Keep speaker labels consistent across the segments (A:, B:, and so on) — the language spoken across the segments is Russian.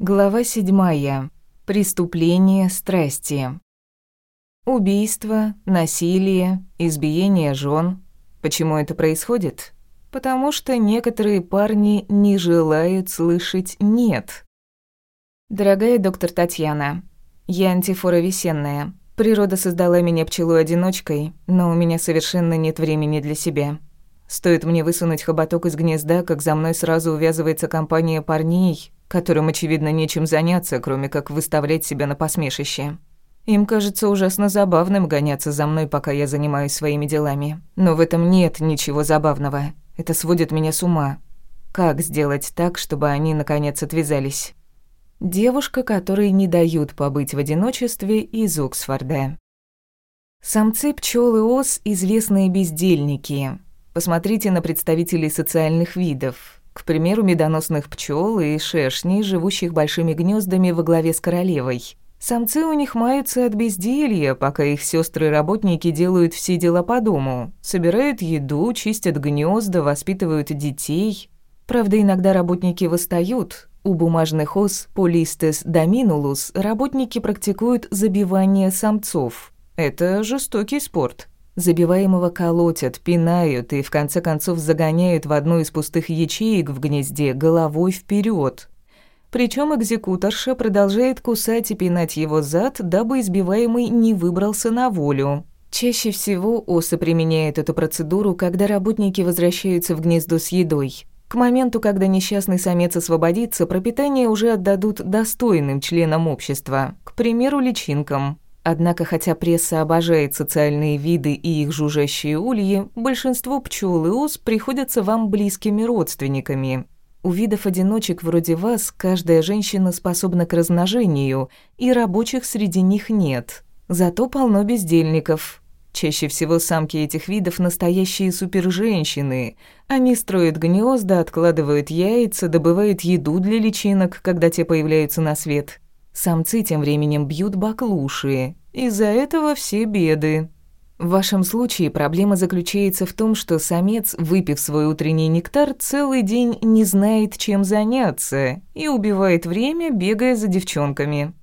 A: Глава седьмая. Преступление страсти. Убийство, насилие, избиение жен. Почему это происходит? Потому что некоторые парни не желают слышать «нет». Дорогая доктор Татьяна, я антифора весенная. Природа создала меня пчелой-одиночкой, но у меня совершенно нет времени для себя. Стоит мне высунуть хоботок из гнезда, как за мной сразу увязывается компания парней, которым, очевидно, нечем заняться, кроме как выставлять себя на посмешище. Им кажется ужасно забавным гоняться за мной, пока я занимаюсь своими делами. Но в этом нет ничего забавного. Это сводит меня с ума. Как сделать так, чтобы они, наконец, отвязались? Девушка, которой не дают побыть в одиночестве из Оксфорда. Самцы пчел и ос – известные бездельники. Посмотрите на представителей социальных видов – к примеру, медоносных пчел и шершней, живущих большими гнездами во главе с королевой. Самцы у них маются от безделья, пока их сестры-работники делают все дела по дому. Собирают еду, чистят гнезда, воспитывают детей. Правда, иногда работники восстают. У бумажных ос Полистес доминулус работники практикуют забивание самцов. Это жестокий спорт. Забиваемого колотят, пинают и в конце концов загоняют в одну из пустых ячеек в гнезде головой вперед. Причем экзекуторша продолжает кусать и пинать его зад, дабы избиваемый не выбрался на волю. Чаще всего осы применяют эту процедуру, когда работники возвращаются в гнездо с едой. К моменту, когда несчастный самец освободится, пропитание уже отдадут достойным членам общества, к примеру, личинкам. Однако, хотя пресса обожает социальные виды и их жужжащие ульи, большинство пчел и ос приходятся вам близкими родственниками. У видов одиночек вроде вас каждая женщина способна к размножению, и рабочих среди них нет. Зато полно бездельников. Чаще всего самки этих видов настоящие суперженщины. Они строят гнезда, откладывают яйца, добывают еду для личинок, когда те появляются на свет. Самцы тем временем бьют баклуши. Из-за этого все беды. В вашем случае проблема заключается в том, что самец, выпив свой утренний нектар, целый день не знает, чем заняться и убивает время, бегая за девчонками.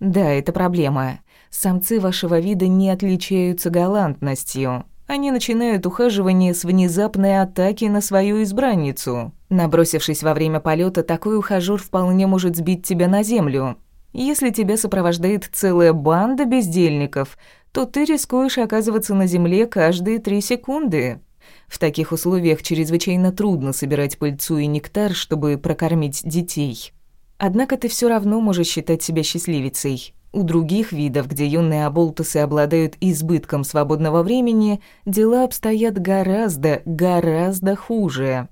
A: Да, это проблема. Самцы вашего вида не отличаются галантностью. Они начинают ухаживание с внезапной атаки на свою избранницу. Набросившись во время полета, такой ухажёр вполне может сбить тебя на землю. Если тебя сопровождает целая банда бездельников, то ты рискуешь оказываться на земле каждые три секунды. В таких условиях чрезвычайно трудно собирать пыльцу и нектар, чтобы прокормить детей. Однако ты все равно можешь считать себя счастливицей. У других видов, где юные оболтусы обладают избытком свободного времени, дела обстоят гораздо, гораздо хуже.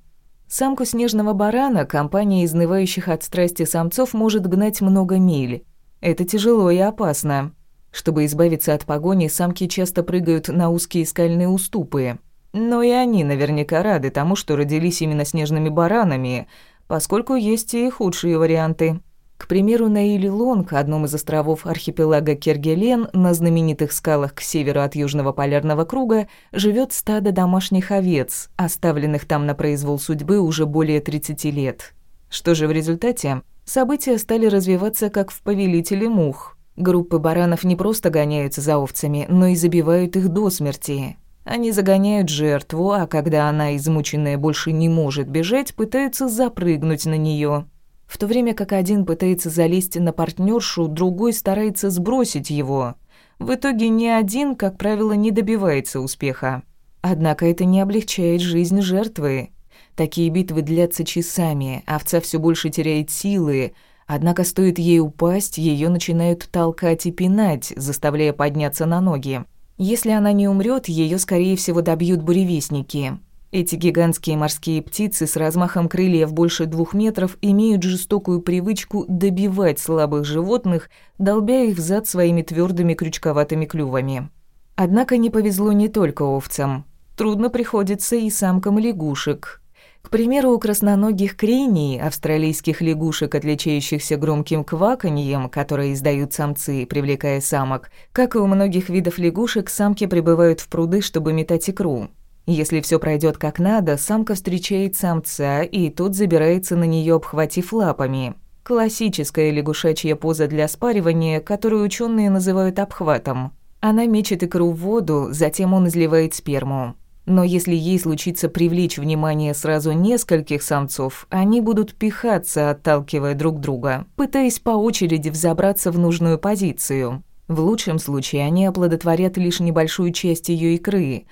A: Самку снежного барана компания изнывающих от страсти самцов может гнать много миль. Это тяжело и опасно. Чтобы избавиться от погони, самки часто прыгают на узкие скальные уступы. Но и они наверняка рады тому, что родились именно снежными баранами, поскольку есть и худшие варианты. К примеру, на Илилонг, одном из островов архипелага Кергелен, на знаменитых скалах к северу от Южного полярного круга, живет стадо домашних овец, оставленных там на произвол судьбы уже более 30 лет. Что же в результате? События стали развиваться как в «Повелителе мух». Группы баранов не просто гоняются за овцами, но и забивают их до смерти. Они загоняют жертву, а когда она, измученная, больше не может бежать, пытаются запрыгнуть на нее. В то время как один пытается залезть на партнершу, другой старается сбросить его. В итоге ни один, как правило, не добивается успеха. Однако это не облегчает жизнь жертвы. Такие битвы длятся часами, овца все больше теряет силы, однако стоит ей упасть, ее начинают толкать и пинать, заставляя подняться на ноги. Если она не умрет, ее скорее всего добьют буревестники. Эти гигантские морские птицы с размахом крыльев больше двух метров имеют жестокую привычку добивать слабых животных, долбя их в зад своими твердыми крючковатыми клювами. Однако не повезло не только овцам. Трудно приходится и самкам лягушек. К примеру, у красноногих криней, австралийских лягушек, отличающихся громким кваканьем, которое издают самцы, привлекая самок, как и у многих видов лягушек, самки прибывают в пруды, чтобы метать икру. Если все пройдет как надо, самка встречает самца, и тот забирается на нее, обхватив лапами. Классическая лягушачья поза для спаривания, которую ученые называют обхватом. Она мечет икру в воду, затем он изливает сперму. Но если ей случится привлечь внимание сразу нескольких самцов, они будут пихаться, отталкивая друг друга, пытаясь по очереди взобраться в нужную позицию. В лучшем случае они оплодотворят лишь небольшую часть ее икры,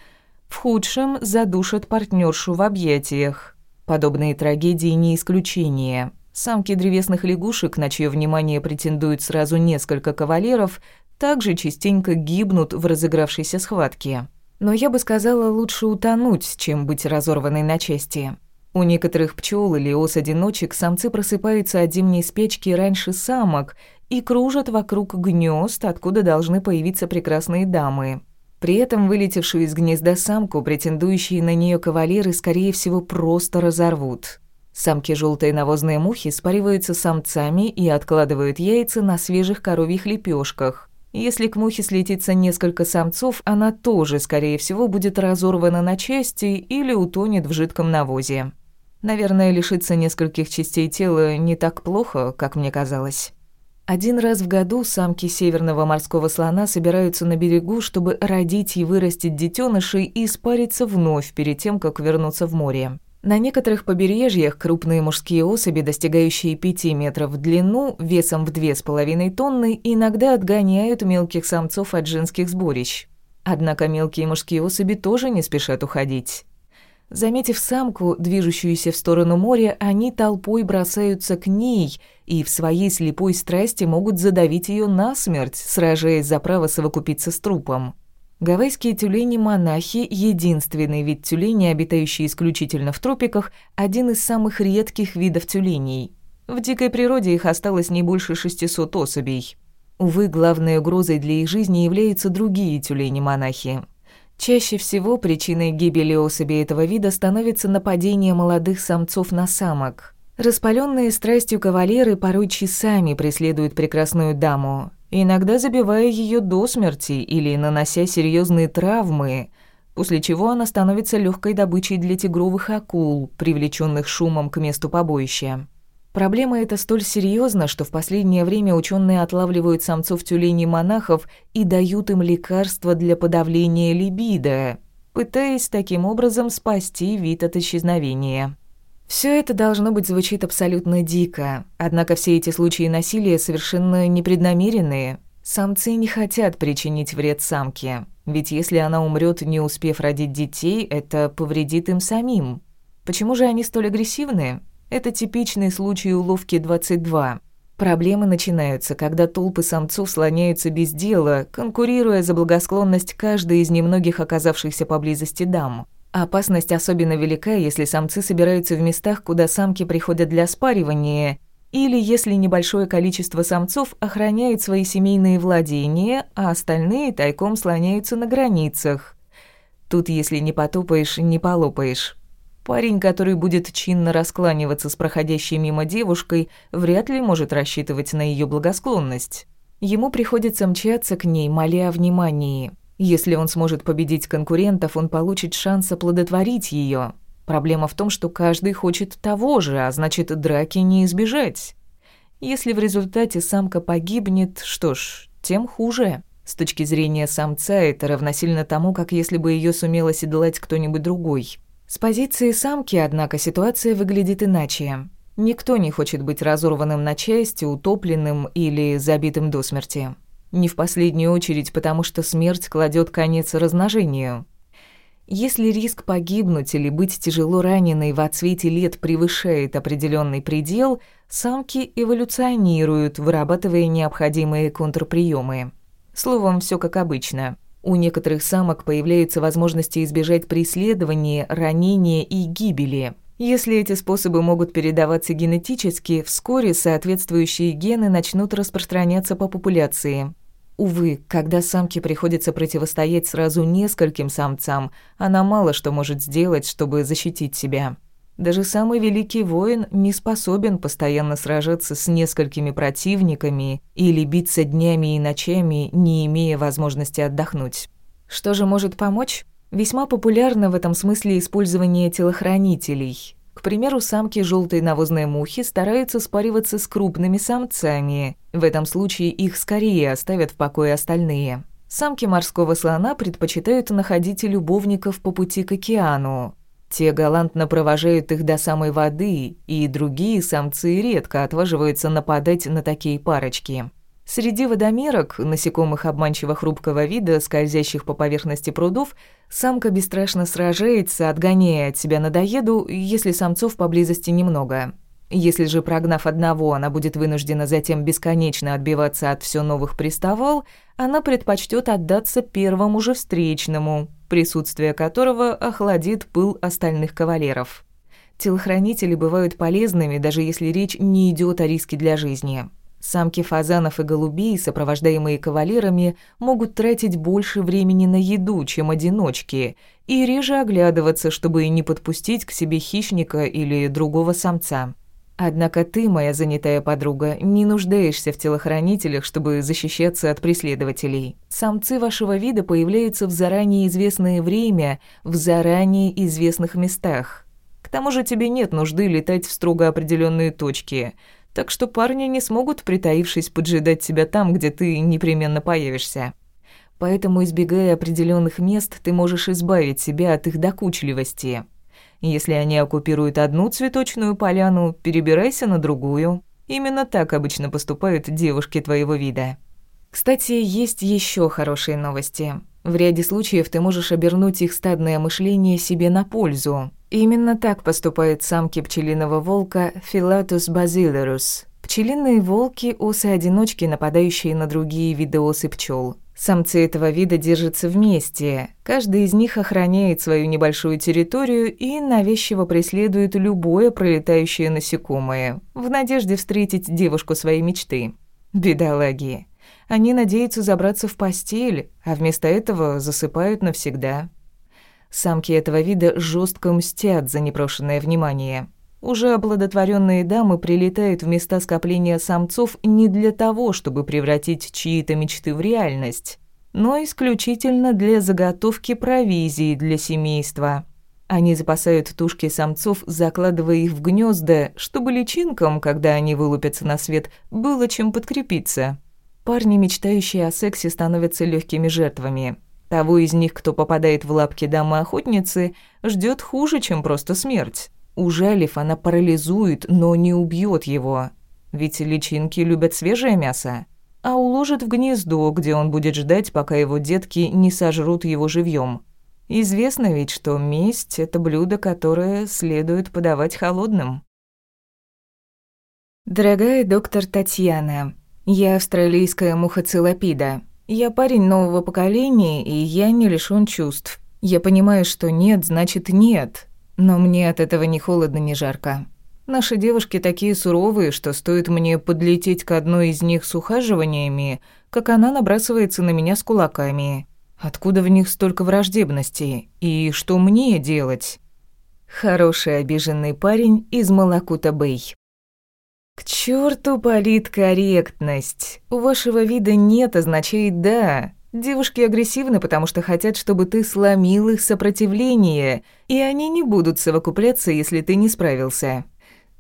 A: в худшем задушат партнершу в объятиях. Подобные трагедии не исключение. Самки древесных лягушек, на чье внимание претендуют сразу несколько кавалеров, также частенько гибнут в разыгравшейся схватке. Но я бы сказала, лучше утонуть, чем быть разорванной на части. У некоторых пчел или ос-одиночек самцы просыпаются от зимней спячки раньше самок и кружат вокруг гнезд, откуда должны появиться прекрасные дамы. При этом вылетевшую из гнезда самку, претендующие на нее кавалеры, скорее всего, просто разорвут. Самки желтой навозной мухи спариваются самцами и откладывают яйца на свежих коровьих лепешках. Если к мухе слетится несколько самцов, она тоже, скорее всего, будет разорвана на части или утонет в жидком навозе. Наверное, лишиться нескольких частей тела не так плохо, как мне казалось. Один раз в году самки северного морского слона собираются на берегу, чтобы родить и вырастить детенышей и спариться вновь перед тем, как вернуться в море. На некоторых побережьях крупные мужские особи, достигающие 5 метров в длину, весом в 2,5 тонны, иногда отгоняют мелких самцов от женских сборищ. Однако мелкие мужские особи тоже не спешат уходить. Заметив самку, движущуюся в сторону моря, они толпой бросаются к ней и в своей слепой страсти могут задавить ее насмерть, сражаясь за право совокупиться с трупом. Гавайские тюлени-монахи – единственный вид тюленей, обитающий исключительно в тропиках, один из самых редких видов тюленей. В дикой природе их осталось не больше 600 особей. Увы, главной угрозой для их жизни являются другие тюлени-монахи. Чаще всего причиной гибели особей этого вида становится нападение молодых самцов на самок. Распаленные страстью кавалеры порой часами преследуют прекрасную даму, иногда забивая ее до смерти или нанося серьезные травмы, после чего она становится легкой добычей для тигровых акул, привлеченных шумом к месту побоища. Проблема эта столь серьезна, что в последнее время ученые отлавливают самцов тюленей-монахов и дают им лекарства для подавления либидо, пытаясь таким образом спасти вид от исчезновения. Все это должно быть звучит абсолютно дико, однако все эти случаи насилия совершенно непреднамеренные. Самцы не хотят причинить вред самке, ведь если она умрет, не успев родить детей, это повредит им самим. Почему же они столь агрессивны? Это типичный случай уловки 22. Проблемы начинаются, когда толпы самцов слоняются без дела, конкурируя за благосклонность каждой из немногих оказавшихся поблизости дам. Опасность особенно велика, если самцы собираются в местах, куда самки приходят для спаривания, или если небольшое количество самцов охраняют свои семейные владения, а остальные тайком слоняются на границах. Тут, если не потопаешь, не полопаешь. Парень, который будет чинно раскланиваться с проходящей мимо девушкой, вряд ли может рассчитывать на ее благосклонность. Ему приходится мчаться к ней, моля о внимании – если он сможет победить конкурентов, он получит шанс оплодотворить ее. Проблема в том, что каждый хочет того же, а значит, драки не избежать. Если в результате самка погибнет, что ж, тем хуже. С точки зрения самца это равносильно тому, как если бы ее сумел оседлать кто-нибудь другой. С позиции самки, однако, ситуация выглядит иначе. Никто не хочет быть разорванным на части, утопленным или забитым до смерти. Не в последнюю очередь, потому что смерть кладет конец размножению. Если риск погибнуть или быть тяжело раненой в отсвете лет превышает определенный предел, самки эволюционируют, вырабатывая необходимые контрприемы. Словом, все как обычно. У некоторых самок появляются возможности избежать преследования, ранения и гибели. Если эти способы могут передаваться генетически, вскоре соответствующие гены начнут распространяться по популяции. Увы, когда самке приходится противостоять сразу нескольким самцам, она мало что может сделать, чтобы защитить себя. Даже самый великий воин не способен постоянно сражаться с несколькими противниками или биться днями и ночами, не имея возможности отдохнуть. Что же может помочь? Весьма популярно в этом смысле использование телохранителей. К примеру, самки желтой навозной мухи стараются спариваться с крупными самцами. В этом случае их скорее оставят в покое остальные. Самки морского слона предпочитают находить любовников по пути к океану. Те галантно провожают их до самой воды, и другие самцы редко отваживаются нападать на такие парочки. Среди водомерок, насекомых обманчиво хрупкого вида, скользящих по поверхности прудов, самка бесстрашно сражается, отгоняя от себя надоеду, если самцов поблизости немного. Если же, прогнав одного, она будет вынуждена затем бесконечно отбиваться от все новых приставал, она предпочтет отдаться первому же встречному, присутствие которого охладит пыл остальных кавалеров. Телохранители бывают полезными, даже если речь не идет о риске для жизни. Самки фазанов и голубей, сопровождаемые кавалерами, могут тратить больше времени на еду, чем одиночки, и реже оглядываться, чтобы не подпустить к себе хищника или другого самца. Однако ты, моя занятая подруга, не нуждаешься в телохранителях, чтобы защищаться от преследователей. Самцы вашего вида появляются в заранее известное время, в заранее известных местах. К тому же тебе нет нужды летать в строго определенные точки, так что парни не смогут, притаившись, поджидать тебя там, где ты непременно появишься. Поэтому, избегая определенных мест, ты можешь избавить себя от их докучливости. Если они оккупируют одну цветочную поляну, перебирайся на другую. Именно так обычно поступают девушки твоего вида. Кстати, есть еще хорошие новости. В ряде случаев ты можешь обернуть их стадное мышление себе на пользу. Именно так поступают самки пчелиного волка Philatus basilarus. Пчелиные волки – осы-одиночки, нападающие на другие виды осы пчел. Самцы этого вида держатся вместе. Каждый из них охраняет свою небольшую территорию и навязчиво преследует любое пролетающее насекомое, в надежде встретить девушку своей мечты. Бедолаги. Они надеются забраться в постель, а вместо этого засыпают навсегда. Самки этого вида жестко мстят за непрошенное внимание. Уже оплодотворенные дамы прилетают в места скопления самцов не для того, чтобы превратить чьи-то мечты в реальность, но исключительно для заготовки провизии для семейства. Они запасают тушки самцов, закладывая их в гнезда, чтобы личинкам, когда они вылупятся на свет, было чем подкрепиться. Парни, мечтающие о сексе, становятся легкими жертвами. Того из них, кто попадает в лапки дамы-охотницы, ждет хуже, чем просто смерть. Ужалив, она парализует, но не убьет его. Ведь личинки любят свежее мясо. А уложит в гнездо, где он будет ждать, пока его детки не сожрут его живьем. Известно ведь, что месть – это блюдо, которое следует подавать холодным. Дорогая доктор Татьяна, я австралийская мухоцилопида. Я парень нового поколения, и я не лишён чувств. Я понимаю, что нет, значит нет. Но мне от этого ни холодно, ни жарко. Наши девушки такие суровые, что стоит мне подлететь к одной из них с ухаживаниями, как она набрасывается на меня с кулаками. Откуда в них столько враждебности? И что мне делать? Хороший обиженный парень из Малакута-Бэй. К черту политкорректность. У вашего вида нет означает «да». Девушки агрессивны, потому что хотят, чтобы ты сломил их сопротивление, и они не будут совокупляться, если ты не справился.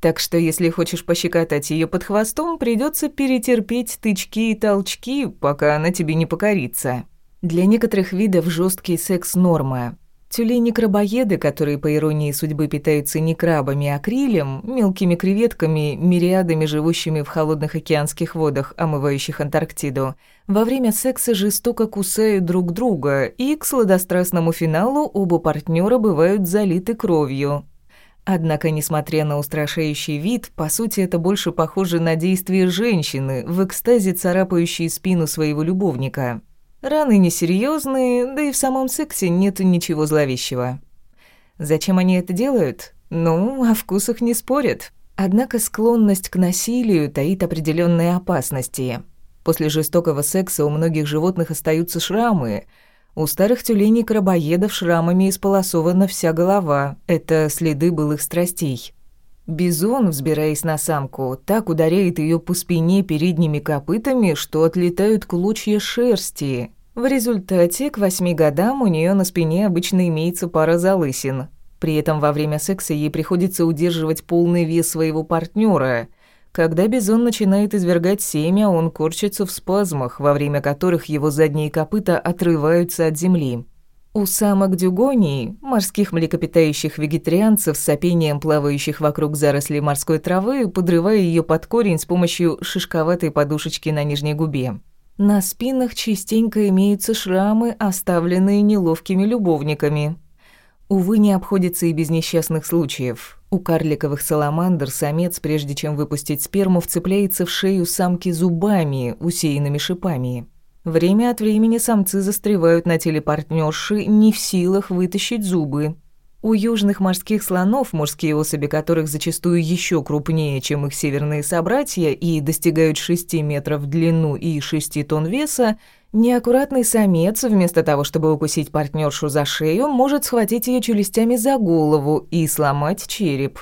A: Так что если хочешь пощекотать ее под хвостом, придется перетерпеть тычки и толчки, пока она тебе не покорится. Для некоторых видов жесткий секс норма. Тюлени-крабоеды, которые, по иронии судьбы, питаются не крабами, а крилем, мелкими креветками, мириадами, живущими в холодных океанских водах, омывающих Антарктиду, во время секса жестоко кусают друг друга, и к сладострастному финалу оба партнера бывают залиты кровью. Однако, несмотря на устрашающий вид, по сути это больше похоже на действие женщины, в экстазе царапающей спину своего любовника – Раны несерьезные, да и в самом сексе нет ничего зловещего. Зачем они это делают? Ну, о вкусах не спорят. Однако склонность к насилию таит определенные опасности. После жестокого секса у многих животных остаются шрамы. У старых тюленей-крабоедов шрамами исполосована вся голова. Это следы былых страстей. Бизон, взбираясь на самку, так ударяет ее по спине передними копытами, что отлетают клочья шерсти. В результате к восьми годам у нее на спине обычно имеется пара залысин. При этом во время секса ей приходится удерживать полный вес своего партнера. Когда бизон начинает извергать семя, он корчится в спазмах, во время которых его задние копыта отрываются от земли. У самок дюгонии, морских млекопитающих вегетарианцев с сопением плавающих вокруг зарослей морской травы, подрывая ее под корень с помощью шишковатой подушечки на нижней губе. На спинах частенько имеются шрамы, оставленные неловкими любовниками. Увы, не обходится и без несчастных случаев. У карликовых саламандр самец, прежде чем выпустить сперму, вцепляется в шею самки зубами, усеянными шипами. Время от времени самцы застревают на теле партнерши, не в силах вытащить зубы. У южных морских слонов, мужские особи которых зачастую еще крупнее, чем их северные собратья и достигают 6 метров в длину и 6 тонн веса, неаккуратный самец, вместо того, чтобы укусить партнершу за шею, может схватить ее челюстями за голову и сломать череп.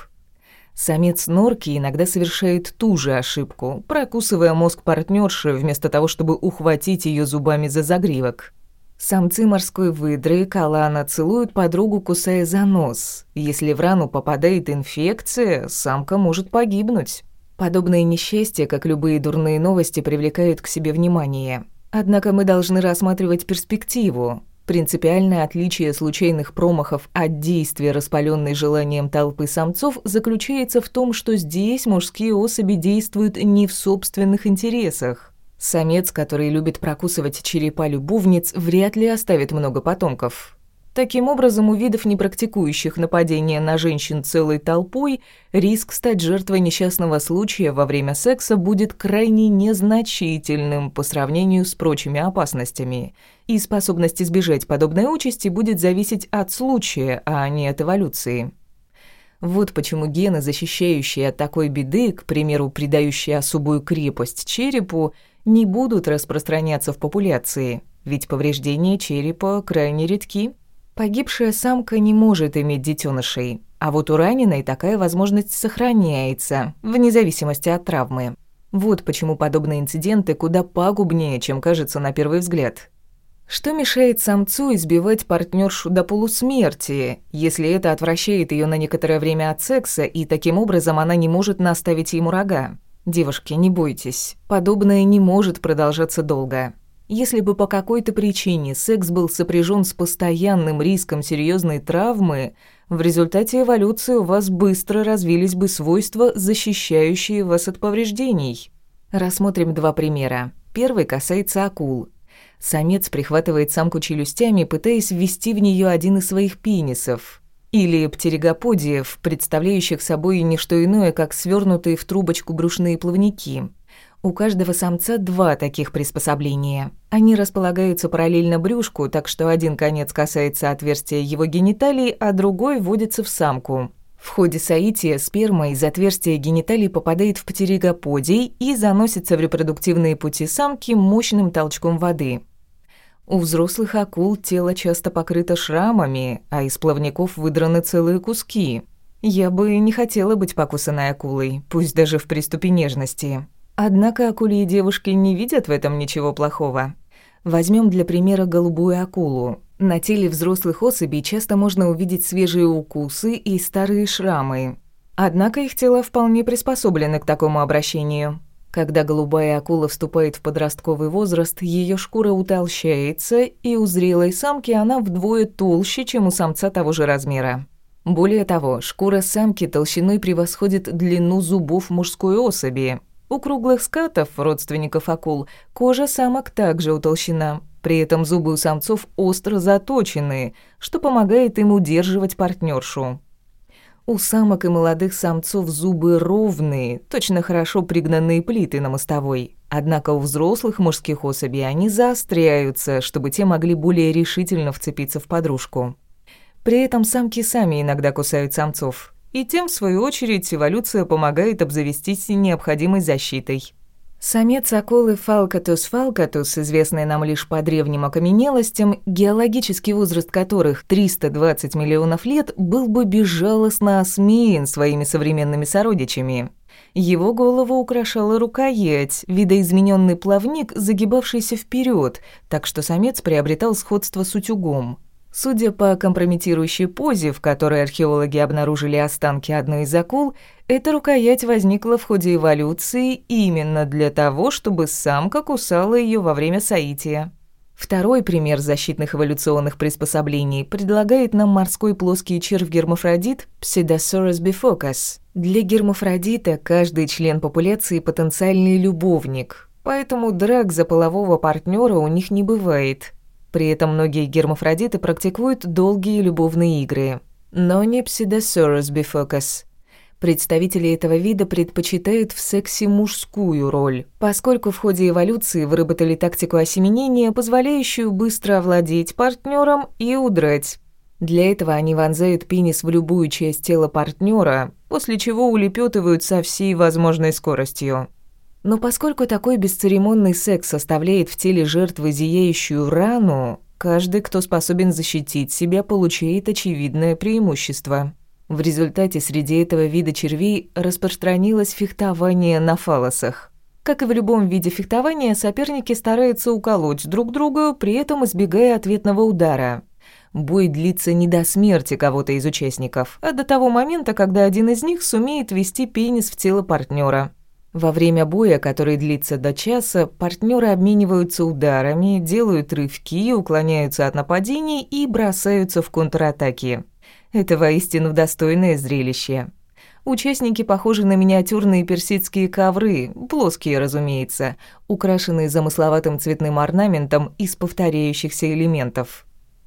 A: Самец норки иногда совершает ту же ошибку, прокусывая мозг партнерши вместо того, чтобы ухватить ее зубами за загривок. Самцы морской выдры калана целуют подругу, кусая за нос. Если в рану попадает инфекция, самка может погибнуть. Подобные несчастья, как любые дурные новости, привлекают к себе внимание. Однако мы должны рассматривать перспективу. Принципиальное отличие случайных промахов от действия, распаленной желанием толпы самцов, заключается в том, что здесь мужские особи действуют не в собственных интересах. Самец, который любит прокусывать черепа любовниц, вряд ли оставит много потомков. Таким образом, у видов, не практикующих нападения на женщин целой толпой, риск стать жертвой несчастного случая во время секса будет крайне незначительным по сравнению с прочими опасностями, и способность избежать подобной участи будет зависеть от случая, а не от эволюции. Вот почему гены, защищающие от такой беды, к примеру, придающие особую крепость черепу, не будут распространяться в популяции, ведь повреждения черепа крайне редки. Погибшая самка не может иметь детенышей, а вот у раненой такая возможность сохраняется, вне зависимости от травмы. Вот почему подобные инциденты куда пагубнее, чем кажется на первый взгляд. Что мешает самцу избивать партнершу до полусмерти, если это отвращает ее на некоторое время от секса, и таким образом она не может наставить ему рога? Девушки, не бойтесь, подобное не может продолжаться долго. Если бы по какой-то причине секс был сопряжен с постоянным риском серьезной травмы, в результате эволюции у вас быстро развились бы свойства, защищающие вас от повреждений. Рассмотрим два примера. Первый касается акул. Самец прихватывает самку челюстями, пытаясь ввести в нее один из своих пенисов. Или птеригоподиев, представляющих собой не что иное, как свернутые в трубочку брюшные плавники – у каждого самца два таких приспособления. Они располагаются параллельно брюшку, так что один конец касается отверстия его гениталий, а другой вводится в самку. В ходе соития сперма из отверстия гениталий попадает в птеригоподий и заносится в репродуктивные пути самки мощным толчком воды. У взрослых акул тело часто покрыто шрамами, а из плавников выдраны целые куски. Я бы не хотела быть покусанной акулой, пусть даже в приступе нежности. Однако акульи девушки не видят в этом ничего плохого. Возьмем для примера голубую акулу. На теле взрослых особей часто можно увидеть свежие укусы и старые шрамы. Однако их тела вполне приспособлены к такому обращению. Когда голубая акула вступает в подростковый возраст, ее шкура утолщается, и у зрелой самки она вдвое толще, чем у самца того же размера. Более того, шкура самки толщиной превосходит длину зубов мужской особи, у круглых скатов, родственников акул, кожа самок также утолщена. При этом зубы у самцов остро заточены, что помогает им удерживать партнершу. У самок и молодых самцов зубы ровные, точно хорошо пригнанные плиты на мостовой. Однако у взрослых мужских особей они заостряются, чтобы те могли более решительно вцепиться в подружку. При этом самки сами иногда кусают самцов и тем, в свою очередь, эволюция помогает обзавестись необходимой защитой. Самец акулы Фалкатус фалкатус, известный нам лишь по древним окаменелостям, геологический возраст которых 320 миллионов лет, был бы безжалостно осмеян своими современными сородичами. Его голову украшала рукоять, видоизмененный плавник, загибавшийся вперед, так что самец приобретал сходство с утюгом. Судя по компрометирующей позе, в которой археологи обнаружили останки одной из акул, эта рукоять возникла в ходе эволюции именно для того, чтобы самка кусала ее во время соития. Второй пример защитных эволюционных приспособлений предлагает нам морской плоский червь-гермафродит Psidosaurus bifocus. Для гермафродита каждый член популяции потенциальный любовник, поэтому драк за полового партнера у них не бывает. При этом многие гермафродиты практикуют долгие любовные игры. Но не Psidosaurus bifocus. Представители этого вида предпочитают в сексе мужскую роль, поскольку в ходе эволюции выработали тактику осеменения, позволяющую быстро овладеть партнером и удрать. Для этого они вонзают пенис в любую часть тела партнера, после чего улепетывают со всей возможной скоростью. Но поскольку такой бесцеремонный секс составляет в теле жертвы зияющую рану, каждый, кто способен защитить себя, получает очевидное преимущество. В результате среди этого вида червей распространилось фехтование на фалосах. Как и в любом виде фехтования, соперники стараются уколоть друг друга, при этом избегая ответного удара. Бой длится не до смерти кого-то из участников, а до того момента, когда один из них сумеет ввести пенис в тело партнера. Во время боя, который длится до часа, партнеры обмениваются ударами, делают рывки, уклоняются от нападений и бросаются в контратаки. Это воистину достойное зрелище. Участники похожи на миниатюрные персидские ковры, плоские, разумеется, украшенные замысловатым цветным орнаментом из повторяющихся элементов.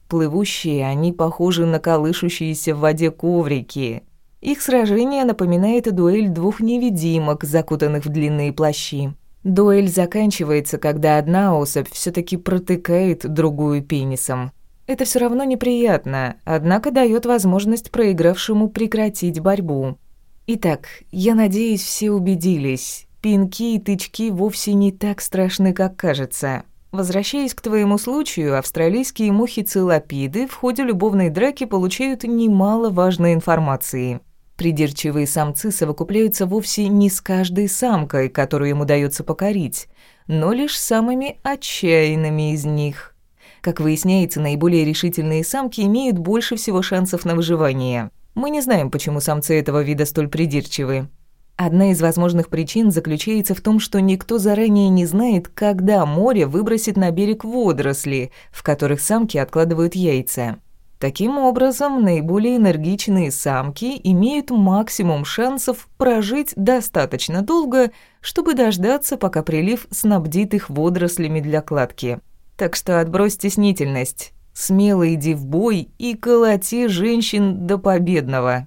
A: Плывущие, они похожи на колышущиеся в воде коврики, их сражение напоминает дуэль двух невидимок, закутанных в длинные плащи. Дуэль заканчивается, когда одна особь все таки протыкает другую пенисом. Это все равно неприятно, однако дает возможность проигравшему прекратить борьбу. Итак, я надеюсь, все убедились. Пинки и тычки вовсе не так страшны, как кажется. Возвращаясь к твоему случаю, австралийские мухи-целопиды в ходе любовной драки получают немало важной информации. Придирчивые самцы совокупляются вовсе не с каждой самкой, которую им удается покорить, но лишь самыми отчаянными из них. Как выясняется, наиболее решительные самки имеют больше всего шансов на выживание. Мы не знаем, почему самцы этого вида столь придирчивы. Одна из возможных причин заключается в том, что никто заранее не знает, когда море выбросит на берег водоросли, в которых самки откладывают яйца. Таким образом, наиболее энергичные самки имеют максимум шансов прожить достаточно долго, чтобы дождаться, пока прилив снабдит их водорослями для кладки. Так что отбрось стеснительность. Смело иди в бой и колоти женщин до победного.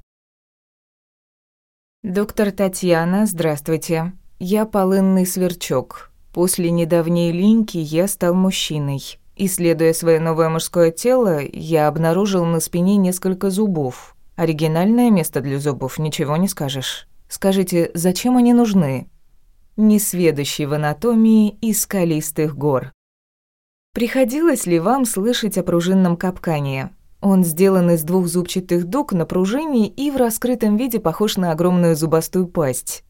A: Доктор Татьяна, здравствуйте. Я полынный сверчок. После недавней линьки я стал мужчиной. Исследуя свое новое мужское тело, я обнаружил на спине несколько зубов. Оригинальное место для зубов, ничего не скажешь. Скажите, зачем они нужны? Несведущий в анатомии и скалистых гор. Приходилось ли вам слышать о пружинном капкане? Он сделан из двух зубчатых дуг на пружине и в раскрытом виде похож на огромную зубастую пасть.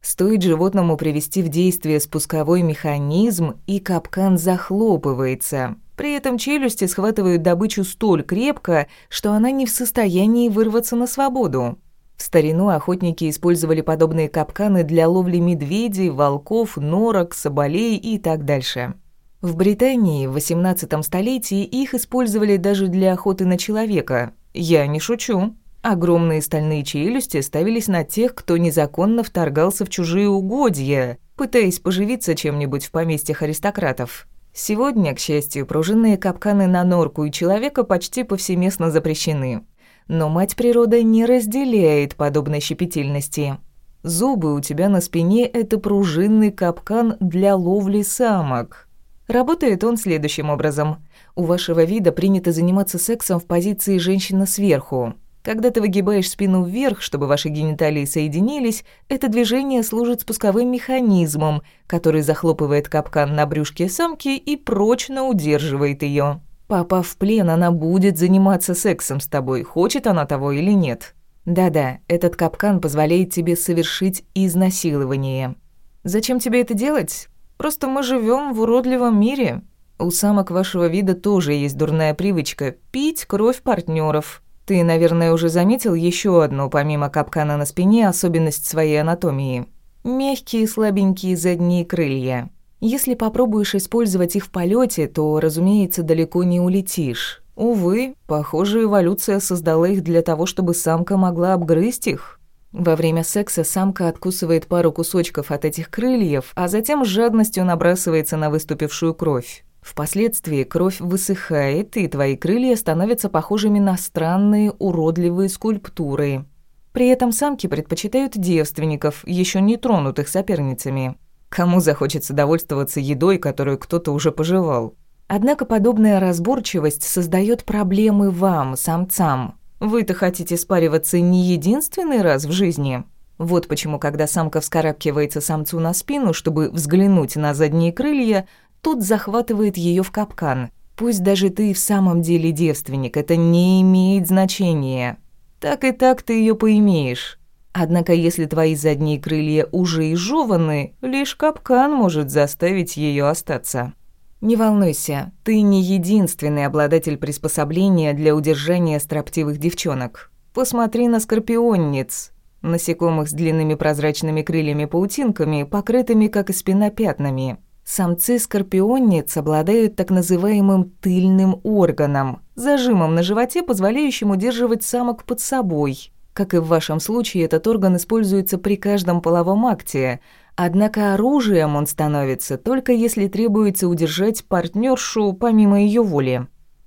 A: Стоит животному привести в действие спусковой механизм, и капкан захлопывается. При этом челюсти схватывают добычу столь крепко, что она не в состоянии вырваться на свободу. В старину охотники использовали подобные капканы для ловли медведей, волков, норок, соболей и так дальше. В Британии в XVIII столетии их использовали даже для охоты на человека. Я не шучу. Огромные стальные челюсти ставились на тех, кто незаконно вторгался в чужие угодья, пытаясь поживиться чем-нибудь в поместьях аристократов. Сегодня, к счастью, пружинные капканы на норку и человека почти повсеместно запрещены. Но мать природа не разделяет подобной щепетильности. Зубы у тебя на спине – это пружинный капкан для ловли самок. Работает он следующим образом. У вашего вида принято заниматься сексом в позиции женщина сверху – когда ты выгибаешь спину вверх, чтобы ваши гениталии соединились, это движение служит спусковым механизмом, который захлопывает капкан на брюшке самки и прочно удерживает ее. Попав в плен, она будет заниматься сексом с тобой, хочет она того или нет. Да-да, этот капкан позволяет тебе совершить изнасилование. Зачем тебе это делать? Просто мы живем в уродливом мире. У самок вашего вида тоже есть дурная привычка пить кровь партнеров. Ты, наверное, уже заметил еще одну, помимо капкана на спине, особенность своей анатомии. Мягкие слабенькие задние крылья. Если попробуешь использовать их в полете, то, разумеется, далеко не улетишь. Увы, похоже, эволюция создала их для того, чтобы самка могла обгрызть их. Во время секса самка откусывает пару кусочков от этих крыльев, а затем с жадностью набрасывается на выступившую кровь. Впоследствии кровь высыхает, и твои крылья становятся похожими на странные уродливые скульптуры. При этом самки предпочитают девственников, еще не тронутых соперницами. Кому захочется довольствоваться едой, которую кто-то уже пожевал? Однако подобная разборчивость создает проблемы вам, самцам. Вы-то хотите спариваться не единственный раз в жизни. Вот почему, когда самка вскарабкивается самцу на спину, чтобы взглянуть на задние крылья, тот захватывает ее в капкан. Пусть даже ты в самом деле девственник, это не имеет значения. Так и так ты ее поимеешь. Однако если твои задние крылья уже изжеваны, лишь капкан может заставить ее остаться. Не волнуйся, ты не единственный обладатель приспособления для удержания строптивых девчонок. Посмотри на скорпионниц, насекомых с длинными прозрачными крыльями-паутинками, покрытыми, как и спина, пятнами. Самцы скорпионниц обладают так называемым тыльным органом, зажимом на животе, позволяющим удерживать самок под собой. Как и в вашем случае, этот орган используется при каждом половом акте, однако оружием он становится только если требуется удержать партнершу помимо ее воли.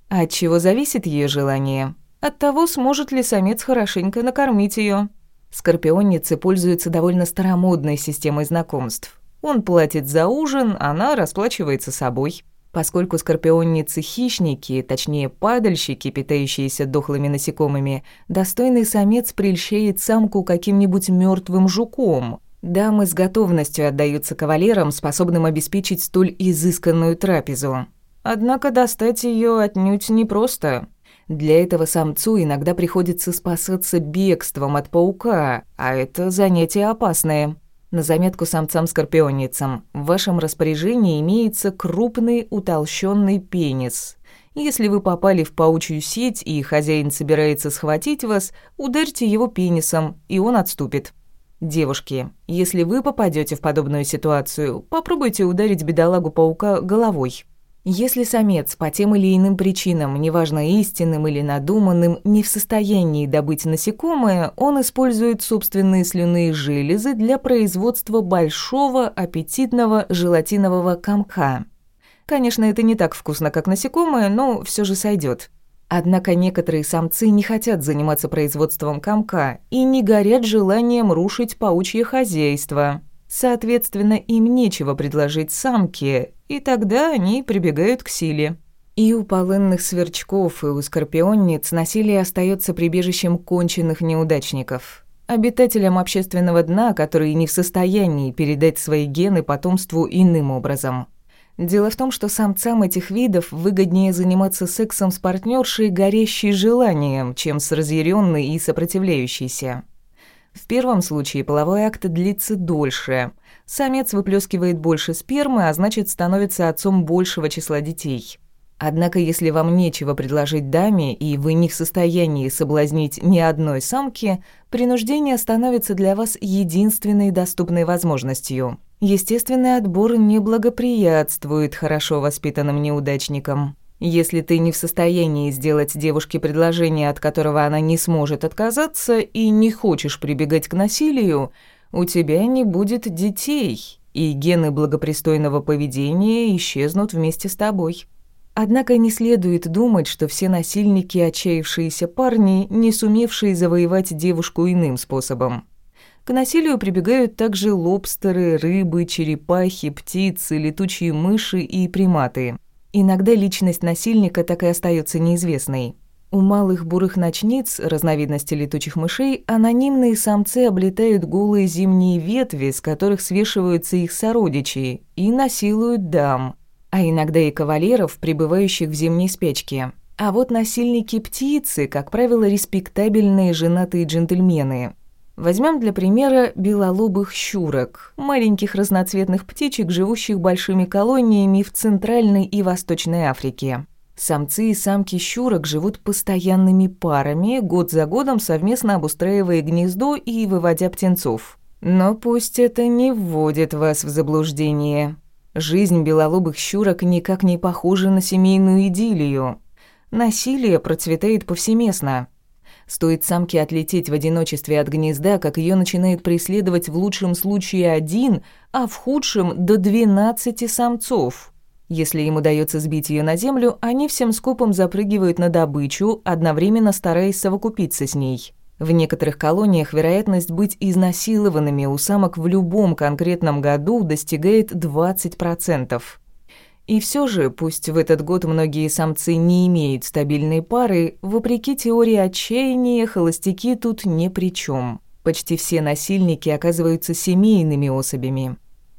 A: От чего зависит ее желание? От того, сможет ли самец хорошенько накормить ее. Скорпионницы пользуются довольно старомодной системой знакомств. Он платит за ужин, она расплачивается собой. Поскольку скорпионницы хищники, точнее падальщики, питающиеся дохлыми насекомыми, достойный самец прельщает самку каким-нибудь мертвым жуком. Дамы с готовностью отдаются кавалерам, способным обеспечить столь изысканную трапезу. Однако достать ее отнюдь непросто. Для этого самцу иногда приходится спасаться бегством от паука, а это занятие опасное. На заметку самцам-скорпионницам. В вашем распоряжении имеется крупный утолщенный пенис. Если вы попали в паучью сеть и хозяин собирается схватить вас, ударьте его пенисом, и он отступит. Девушки, если вы попадете в подобную ситуацию, попробуйте ударить бедолагу-паука головой. Если самец по тем или иным причинам, неважно истинным или надуманным, не в состоянии добыть насекомое, он использует собственные слюнные железы для производства большого аппетитного желатинового комка. Конечно, это не так вкусно, как насекомое, но все же сойдет. Однако некоторые самцы не хотят заниматься производством комка и не горят желанием рушить паучье хозяйство. Соответственно, им нечего предложить самке, и тогда они прибегают к силе. И у полынных сверчков, и у скорпионниц насилие остается прибежищем конченных неудачников. Обитателям общественного дна, которые не в состоянии передать свои гены потомству иным образом. Дело в том, что самцам этих видов выгоднее заниматься сексом с партнершей, горящей желанием, чем с разъяренной и сопротивляющейся. В первом случае половой акт длится дольше. Самец выплескивает больше спермы, а значит, становится отцом большего числа детей. Однако, если вам нечего предложить даме, и вы не в состоянии соблазнить ни одной самки, принуждение становится для вас единственной доступной возможностью. Естественный отбор не благоприятствует хорошо воспитанным неудачникам. Если ты не в состоянии сделать девушке предложение, от которого она не сможет отказаться, и не хочешь прибегать к насилию, у тебя не будет детей, и гены благопристойного поведения исчезнут вместе с тобой. Однако не следует думать, что все насильники – отчаявшиеся парни, не сумевшие завоевать девушку иным способом. К насилию прибегают также лобстеры, рыбы, черепахи, птицы, летучие мыши и приматы. Иногда личность насильника так и остается неизвестной. У малых бурых ночниц, разновидности летучих мышей, анонимные самцы облетают голые зимние ветви, с которых свешиваются их сородичи, и насилуют дам, а иногда и кавалеров, пребывающих в зимней спячке. А вот насильники птицы, как правило, респектабельные женатые джентльмены. Возьмем для примера белолобых щурок, маленьких разноцветных птичек, живущих большими колониями в Центральной и Восточной Африке. Самцы и самки щурок живут постоянными парами, год за годом совместно обустраивая гнездо и выводя птенцов. Но пусть это не вводит вас в заблуждение. Жизнь белолобых щурок никак не похожа на семейную идиллию. Насилие процветает повсеместно. Стоит самке отлететь в одиночестве от гнезда, как ее начинает преследовать в лучшем случае один, а в худшем – до 12 самцов. Если им удается сбить ее на землю, они всем скопом запрыгивают на добычу, одновременно стараясь совокупиться с ней. В некоторых колониях вероятность быть изнасилованными у самок в любом конкретном году достигает 20%. И все же, пусть в этот год многие самцы не имеют стабильной пары, вопреки теории отчаяния, холостяки тут ни при чем. Почти все насильники оказываются семейными особями.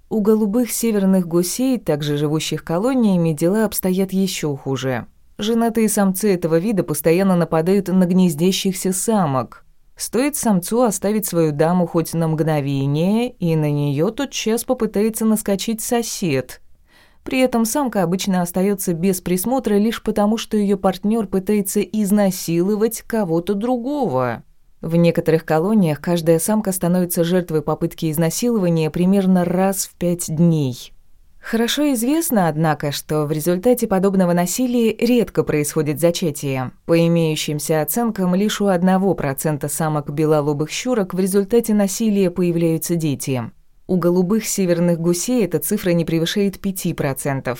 A: У голубых северных гусей, также живущих колониями, дела обстоят еще хуже. Женатые самцы этого вида постоянно нападают на гнездящихся самок. Стоит самцу оставить свою даму хоть на мгновение, и на нее тотчас попытается наскочить сосед – при этом самка обычно остается без присмотра лишь потому, что ее партнер пытается изнасиловать кого-то другого. В некоторых колониях каждая самка становится жертвой попытки изнасилования примерно раз в пять дней. Хорошо известно, однако, что в результате подобного насилия редко происходит зачатие. По имеющимся оценкам, лишь у 1% самок белолобых щурок в результате насилия появляются дети. У голубых северных гусей эта цифра не превышает 5%.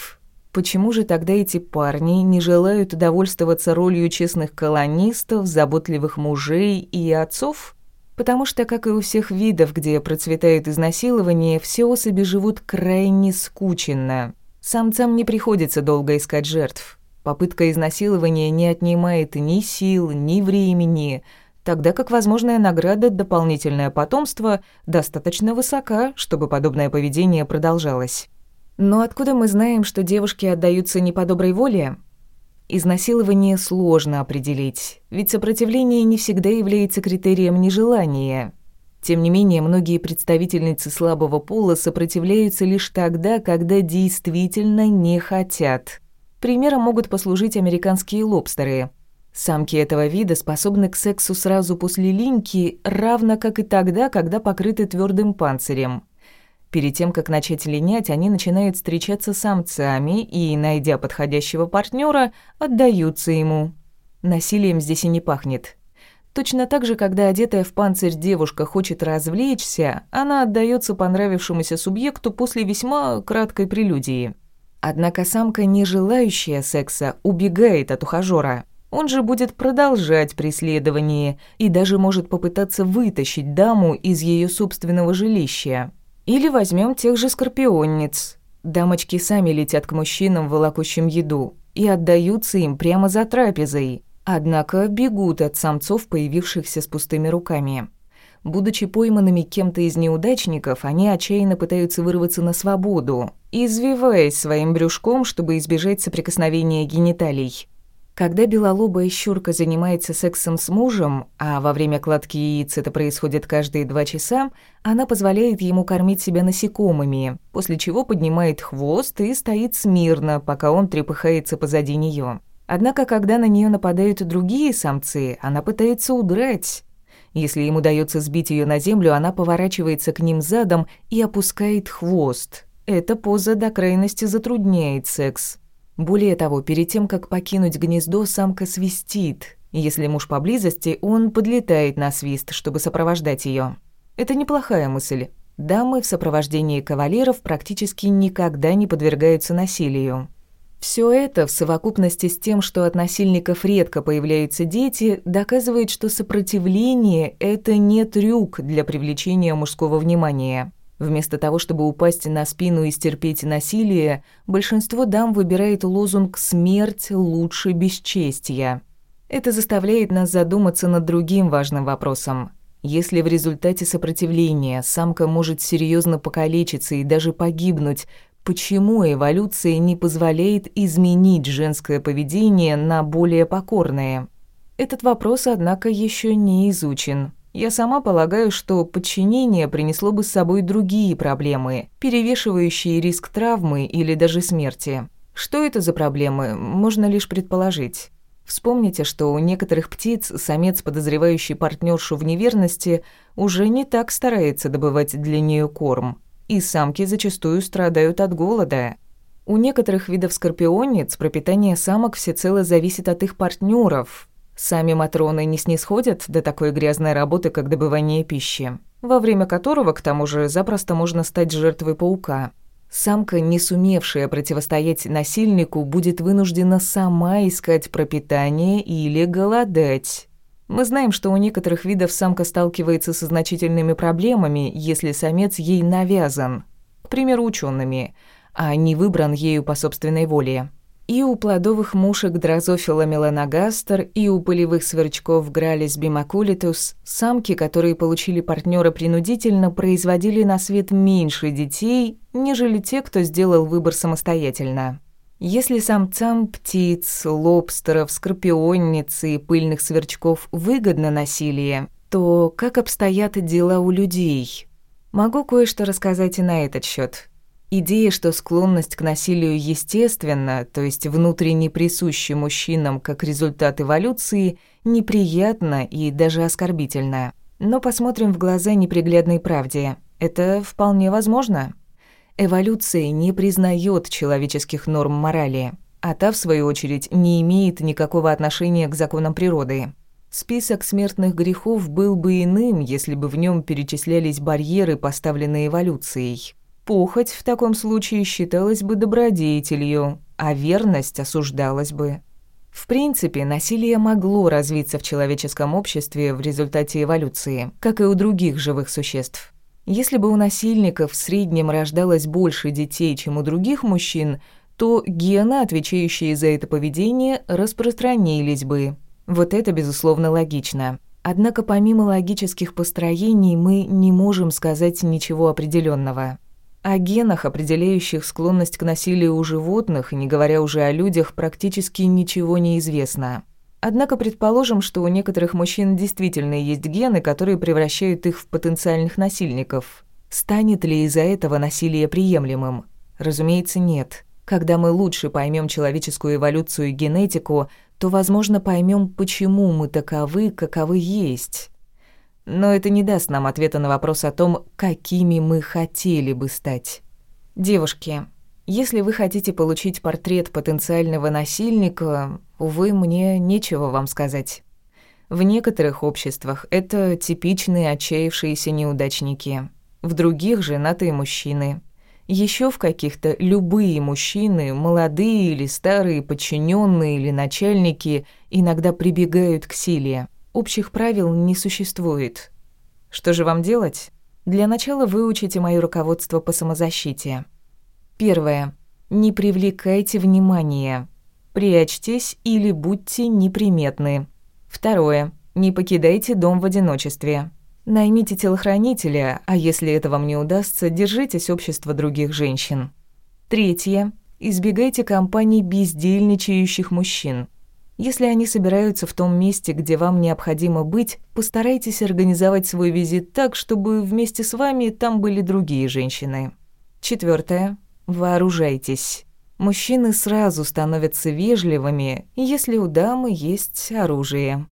A: Почему же тогда эти парни не желают удовольствоваться ролью честных колонистов, заботливых мужей и отцов? Потому что, как и у всех видов, где процветают изнасилования, все особи живут крайне скученно. Самцам не приходится долго искать жертв. Попытка изнасилования не отнимает ни сил, ни времени – тогда как возможная награда «дополнительное потомство» достаточно высока, чтобы подобное поведение продолжалось. Но откуда мы знаем, что девушки отдаются не по доброй воле? Изнасилование сложно определить, ведь сопротивление не всегда является критерием нежелания. Тем не менее, многие представительницы слабого пола сопротивляются лишь тогда, когда действительно не хотят. Примером могут послужить американские лобстеры – Самки этого вида способны к сексу сразу после линьки, равно как и тогда, когда покрыты твердым панцирем. Перед тем, как начать линять, они начинают встречаться с самцами и, найдя подходящего партнера, отдаются ему. Насилием здесь и не пахнет. Точно так же, когда одетая в панцирь девушка хочет развлечься, она отдается понравившемуся субъекту после весьма краткой прелюдии. Однако самка, не желающая секса, убегает от ухажёра. Он же будет продолжать преследование и даже может попытаться вытащить даму из ее собственного жилища. Или возьмем тех же скорпионниц. Дамочки сами летят к мужчинам, волокущим еду, и отдаются им прямо за трапезой. Однако бегут от самцов, появившихся с пустыми руками. Будучи пойманными кем-то из неудачников, они отчаянно пытаются вырваться на свободу, извиваясь своим брюшком, чтобы избежать соприкосновения гениталий. Когда белолобая щурка занимается сексом с мужем, а во время кладки яиц это происходит каждые два часа, она позволяет ему кормить себя насекомыми, после чего поднимает хвост и стоит смирно, пока он трепыхается позади нее. Однако, когда на нее нападают другие самцы, она пытается удрать. Если им удается сбить ее на землю, она поворачивается к ним задом и опускает хвост. Эта поза до крайности затрудняет секс. Более того, перед тем, как покинуть гнездо, самка свистит. Если муж поблизости, он подлетает на свист, чтобы сопровождать ее. Это неплохая мысль. Дамы в сопровождении кавалеров практически никогда не подвергаются насилию. Все это в совокупности с тем, что от насильников редко появляются дети, доказывает, что сопротивление – это не трюк для привлечения мужского внимания. Вместо того, чтобы упасть на спину и стерпеть насилие, большинство дам выбирает лозунг «Смерть лучше бесчестия». Это заставляет нас задуматься над другим важным вопросом. Если в результате сопротивления самка может серьезно покалечиться и даже погибнуть, почему эволюция не позволяет изменить женское поведение на более покорное? Этот вопрос, однако, еще не изучен. Я сама полагаю, что подчинение принесло бы с собой другие проблемы, перевешивающие риск травмы или даже смерти. Что это за проблемы, можно лишь предположить. Вспомните, что у некоторых птиц самец, подозревающий партнершу в неверности, уже не так старается добывать для нее корм, и самки зачастую страдают от голода. У некоторых видов скорпионниц пропитание самок всецело зависит от их партнеров. Сами матроны не снисходят до такой грязной работы, как добывание пищи, во время которого, к тому же, запросто можно стать жертвой паука. Самка, не сумевшая противостоять насильнику, будет вынуждена сама искать пропитание или голодать. Мы знаем, что у некоторых видов самка сталкивается со значительными проблемами, если самец ей навязан. К примеру, учеными – а не выбран ею по собственной воле. И у плодовых мушек дрозофила меланогастер, и у полевых сверчков гралис бимакулитус самки, которые получили партнера принудительно, производили на свет меньше детей, нежели те, кто сделал выбор самостоятельно. Если самцам птиц, лобстеров, скорпионниц и пыльных сверчков выгодно насилие, то как обстоят дела у людей? Могу кое-что рассказать и на этот счет. Идея, что склонность к насилию естественна, то есть внутренне присуща мужчинам как результат эволюции, неприятна и даже оскорбительна. Но посмотрим в глаза неприглядной правде. Это вполне возможно. Эволюция не признает человеческих норм морали, а та, в свою очередь, не имеет никакого отношения к законам природы. Список смертных грехов был бы иным, если бы в нем перечислялись барьеры, поставленные эволюцией. Похоть в таком случае считалась бы добродетелью, а верность осуждалась бы. В принципе, насилие могло развиться в человеческом обществе в результате эволюции, как и у других живых существ. Если бы у насильников в среднем рождалось больше детей, чем у других мужчин, то гены, отвечающие за это поведение, распространились бы. Вот это, безусловно, логично. Однако помимо логических построений мы не можем сказать ничего определенного. О генах, определяющих склонность к насилию у животных, не говоря уже о людях, практически ничего не известно. Однако предположим, что у некоторых мужчин действительно есть гены, которые превращают их в потенциальных насильников. Станет ли из-за этого насилие приемлемым? Разумеется, нет. Когда мы лучше поймем человеческую эволюцию и генетику, то, возможно, поймем, почему мы таковы, каковы есть. Но это не даст нам ответа на вопрос о том, какими мы хотели бы стать. Девушки, если вы хотите получить портрет потенциального насильника, увы, мне нечего вам сказать. В некоторых обществах это типичные отчаявшиеся неудачники, в других – женатые мужчины. Еще в каких-то любые мужчины, молодые или старые, подчиненные или начальники, иногда прибегают к силе – Общих правил не существует. Что же вам делать? Для начала выучите моё руководство по самозащите. Первое. Не привлекайте внимания. Прячьтесь или будьте неприметны. Второе. Не покидайте дом в одиночестве. Наймите телохранителя, а если это вам не удастся, держитесь общества других женщин. Третье. Избегайте компаний бездельничающих мужчин. Если они собираются в том месте, где вам необходимо быть, постарайтесь организовать свой визит так, чтобы вместе с вами там были другие женщины. Четвертое. Вооружайтесь. Мужчины сразу становятся вежливыми, если у дамы есть оружие.